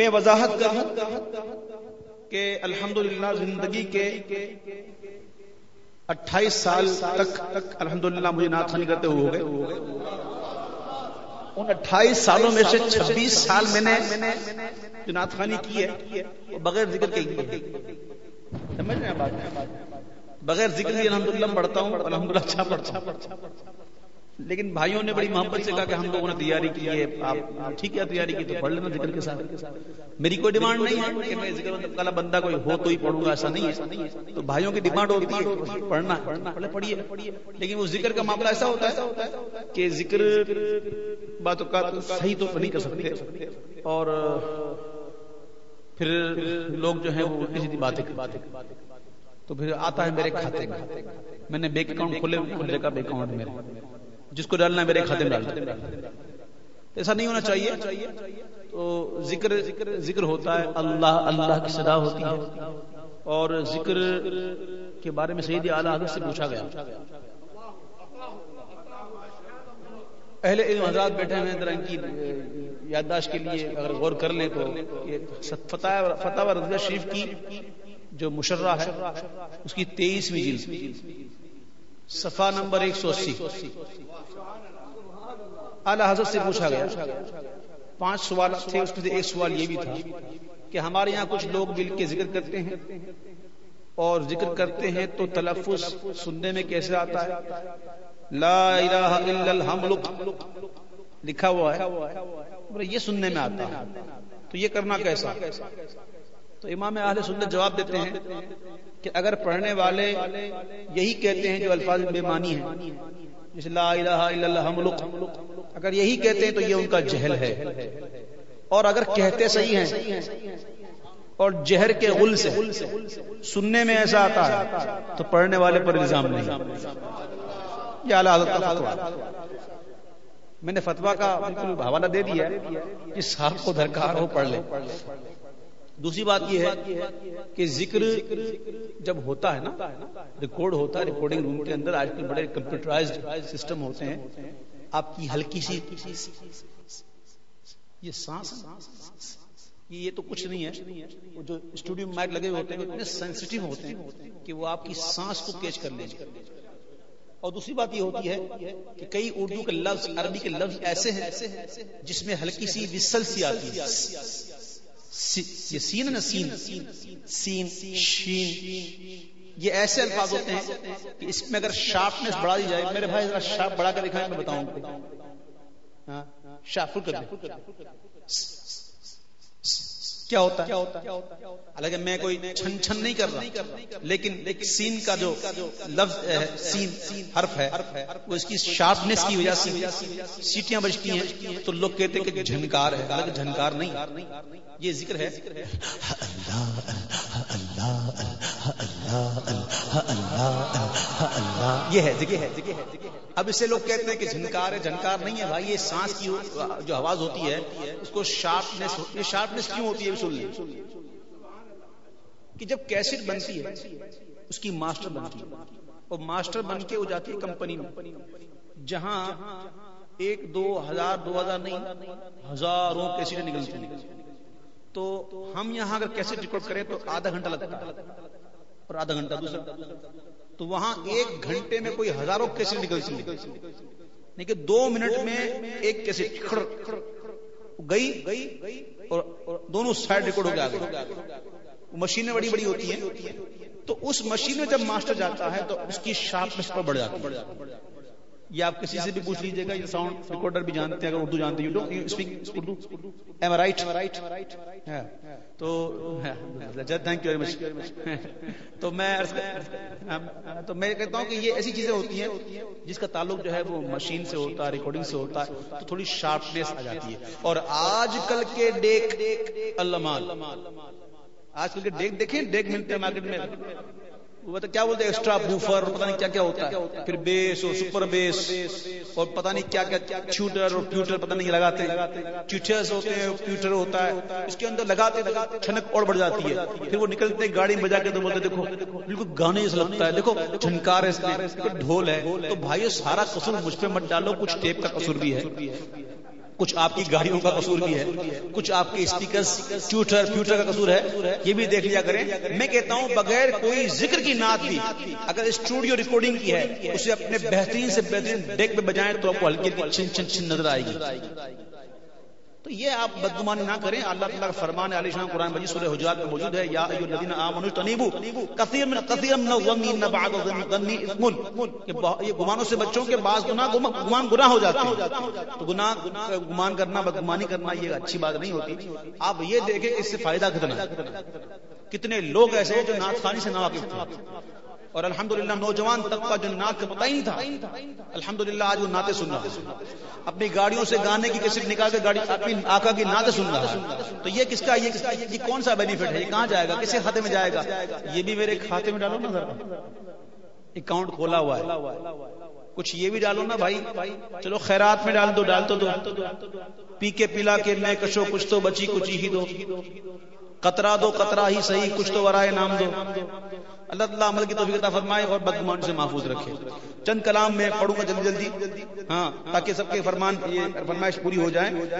میں وضاحت کروں کہ الحمدللہ زندگی کے اٹھائیس سال تک الحمدللہ مجھے نعت کرتے ہوئے ہو گئے۔ ان اٹھائیس سالوں میں سے چھبیس سال میں نے جو نعت خانی کی ہے بغیر ذکر کے سمجھ رہے ہیں بات؟ بغیر ذکر بھی الحمدللہ پڑھتا ہوں، الحمدللہ اچھا پڑھتا ہوں۔ لیکن بھائیوں نے بڑی محبت سے کہا کہ ہم لوگوں نے تیاری کی ہے، آپ ٹھیک ہے تیاری کی، تو پڑھ لینا ذکر کے ساتھ۔ میری کوئی ڈیمانڈ نہیں ہے کہ میں ذکر مطلب والا بندہ کوئی ہو تو ہی پڑھوں گا، ایسا نہیں ہے۔ تو بھائیوں کی ڈیمانڈ ہوتی ہے پڑھنا پڑھنا پڑھیے۔ لیکن وہ ذکر کا معاملہ ایسا ہوتا ہے کہ ذکر باتوں کا صحیح تو نہیں کر سکتے۔ اور پھر لوگ جو ہیں وہ کسی باتیں تو پھر آتا ہے میرے کھاتے میں۔ نے بینک اکاؤنٹ کھولے کھلے کا بینک اکاؤنٹ میرے جس کو ڈالنا ہے میرے کھاتے میں ڈالنا ایسا نہیں ہونا چاہیے۔ تو ذکر ذکر ہوتا ہے۔ اللہ اللہ کی صدا ہوتی ہے۔ اور ذکر کے بارے میں سید اعلیٰ حضرت سے پوچھا گیا۔ اہل علم حضرات بیٹھے ہیں۔ ذرا ان کی یادداشت کے لیے اگر غور کر لیں تو فتح فتح رضویہ شریف کی جو مشرہ ہے، اس کی تیئیسویں جلد۔ صفحہ نمبر ایک سو اسی۔ اعلی حضرت سے پوچھا گیا، پانچ سوال تھے، اس میں ایک سوال یہ بھی تھا کہ ہمارے یہاں کچھ لوگ مل کے ذکر کرتے ہیں اور ذکر کرتے ہیں تو تلفظ سننے میں کیسے آتا ہے؟ لا الہ الا الحملک، لکھا ہوا ہے یہ سننے میں آتا ہے۔ تو یہ کرنا کیسا؟ تو امام اہل سنت جواب دیتے ہیں کہ اگر پڑھنے والے یہی کہتے ہیں جو الفاظ بے معنی ہیں، جیسے لا الہ الا اللہ ملک، اگر یہی کہتے ہیں تو یہ ان کا جہل ہے۔ اور اگر کہتے صحیح ہیں اور جہر کے غل سے سننے میں ایسا آتا ہے، تو پڑھنے والے پر الزام نہیں۔ یہ اعلیٰ میں نے فتوا کا حوالہ دے دیا کہ صاحب کو درکار ہو پڑھ لے۔ دوسری بات یہ ہے کہ ذکر جب ہوتا ہے نا ریکارڈ ہوتا ہے ریکارڈنگ روم کے اندر آج کل بڑے کمپیوٹرائز سسٹم ہوتے ہیں۔ آپ کی ہلکی سی یہ سانس یہ تو کچھ نہیں ہے۔ وہ جو اسٹوڈیو مائک لگے ہوتے ہیں اتنے سینسٹیو ہوتے ہیں کہ وہ آپ کی سانس کو کیچ کر لیں اور دوسری بات یہ ہوتی ہے کہ کئی اردو کے لفظ، عربی کے لفظ ایسے ہیں جس میں ہلکی سی وسل سی آتی ہے سین نا سین. سین، شین. یہ ایسے الفاظ ہوتے ہیں کہ اس میں اگر شارپنیس بڑھا دی جائے، میرے بھائی ذرا شارپ بڑھا کر دکھائیں، میں بتاؤں۔ ہاں؟ شارپ کر کیا ہوتا ہے؟ حالانکہ میں کوئی چھن چھن نہیں کر رہا۔ لیکن سین کا جو لفظ سین، حرف ہے، وہ اس کی شارپنیس کی وجہ سے سیٹیاں بجتی ہیں۔ تو لوگ کہتے ہیں کہ جھنکار ہے، حالانکہ جھنکار نہیں۔ یہ ذکر ہے۔ اللہ اللہ اللہ اللہ اللہ یہ ہے ذکر ہے ذکر ہے۔ اب اسے لوگ کہتے ہیں کہ جھنکار ہے جھنکار نہیں ہے بھائی، یہ سانس کی جو آواز ہوتی ہے، اس کو شارپنیس یہ شارپنیس کیوں ہوتی ہے سن لیں کہ جب کیسٹ بنتی ہے، اس کی ماسٹر بنتی ہے۔ اور ماسٹر بن کے وہ جاتی ہے کمپنی میں۔ جہاں ایک، دو ہزار دو ہزار نہیں، ہزاروں کیسٹیں نکلتی ہیں۔ تو ہم یہاں اگر کیسے ریکارڈ کریں تو آدھا گھنٹہ لگتا ہے اور آدھا گھنٹہ دوسرا۔ تو وہاں ایک گھنٹے میں کوئی ہزاروں کیسے نکلتی ہے لیکن دو منٹ میں ایک کیسے گئی اور دونوں سائڈ ریکارڈ ہو گیا مشینیں بڑی بڑی ہوتی ہیں۔ تو اس مشین میں جب ماسٹر جاتا ہے تو اس کی شارپنس پر بڑھ جاتی ہے۔ یہ آپ کسی سے بھی پوچھ لیجیے گا یہ ساؤنڈ ریکارڈر بھی جانتے ہیں اگر اردو جانتے ہیں اردو. ایم رائٹ تو تھینک یو ویری مچ تو میں تو میں کہتا ہوں کہ یہ ایسی چیزیں ہوتی ہیں جس کا تعلق جو ہے وہ مشین سے ہوتا ہے ریکارڈنگ سے ہوتا ہے تو تھوڑی شارپنیس آ جاتی ہے۔ اور آج کل کے ڈیک اللہ آج کل کے ڈیک دیکھیں ڈیک ملتے ہیں مارکیٹ میں۔ وہ کیا بولتے ایکسٹرا بوفر پتہ نہیں کیا کیا ہوتا ہے۔ پھر بیس اور سپر بیس اور پتہ نہیں کیا کیا ٹیوٹر اور ٹیوٹر پتہ نہیں لگاتے۔ ٹیوٹرز ہوتے ہیں ٹیوٹر ہوتا ہے۔ اس کے اندر لگاتے چھنک اور بڑھ جاتی ہے۔ پھر وہ نکلتے ہیں گاڑی بجا کے تو بولتے دیکھو، بالکل گانے سے لگتا ہے۔ دیکھو چھنکار ہے اس میں ڈھول ہے تو بھائی سارا قصور مجھ پہ مت ڈالو، کچھ ٹیپ کا قصور بھی ہے۔ کچھ آپ کی گاڑیوں کا قصور بھی ہے، کچھ آپ کے اسپیکر ٹویٹر ٹویٹر کا قصور ہے، یہ بھی دیکھ لیا کریں۔ میں کہتا ہوں، بغیر کوئی ذکر کی نعت بھی، اگر اسٹوڈیو ریکارڈنگ کی ہے، اسے اپنے بہترین سے بہترین ڈیک پہ بجائیں تو آپ کو ہلکی چھن چھن چھن نظر آئے گی۔ تو یہ آپ بدگمانی نہ کریں۔ اللہ تعالیٰ کا فرمان علی شان قرآن مجید سورہ حجرات میں موجود ہے۔ یا ایھا الذین آمنوا تنیبو کثیر من کثیر من الظن ان بعض الظن اثم یہ گمانوں سے بچوں کے بعض گناہ گمان گناہ ہو جاتے ہیں۔ تو گناہ گمان کرنا، بدگمانی کرنا یہ اچھی بات نہیں ہوتی۔ آپ یہ دیکھیں اس سے فائدہ کتنا ہے۔ کتنے لوگ ایسے ہیں جو نعت خوانی سے ناواقف تھے۔ اور الحمدللہ نوجوان طبقہ جو نعت کا پتہ ہی نہیں تھا، الحمدللہ آج وہ نعتیں سن رہا ہے۔ اپنی گاڑیوں سے گانے کی کسی نکال کے گاڑی اپنی آقا کی نعتیں سن رہا ہے۔ تو یہ کس کا یہ یہ کون سا بینیفٹ ہے؟ یہ کہاں جائے گا؟ کسی کھاتے میں جائے گا؟ یہ بھی میرے کھاتے میں ڈالو نا ذرا۔ اکاؤنٹ کھولا ہوا ہے۔ کچھ یہ بھی ڈالو نا بھائی۔ چلو خیرات میں ڈال دو ڈال تو۔ دو پی کے پلا کے میں کشو کچھ تو بچی کچھ ہی دو۔ قطرہ دو، قطرہ ہی صحیح، کچھ تو ورائے نام دو۔ اللہ تعالیٰ عمل کی توفیق عطا فرمائے اور بدگمان سے محفوظ رکھے۔ چند کلام میں پڑھوں گا جلدی جلدی۔ ہاں تاکہ سب کے فرمان، یہ فرمائش پوری ہو جائے۔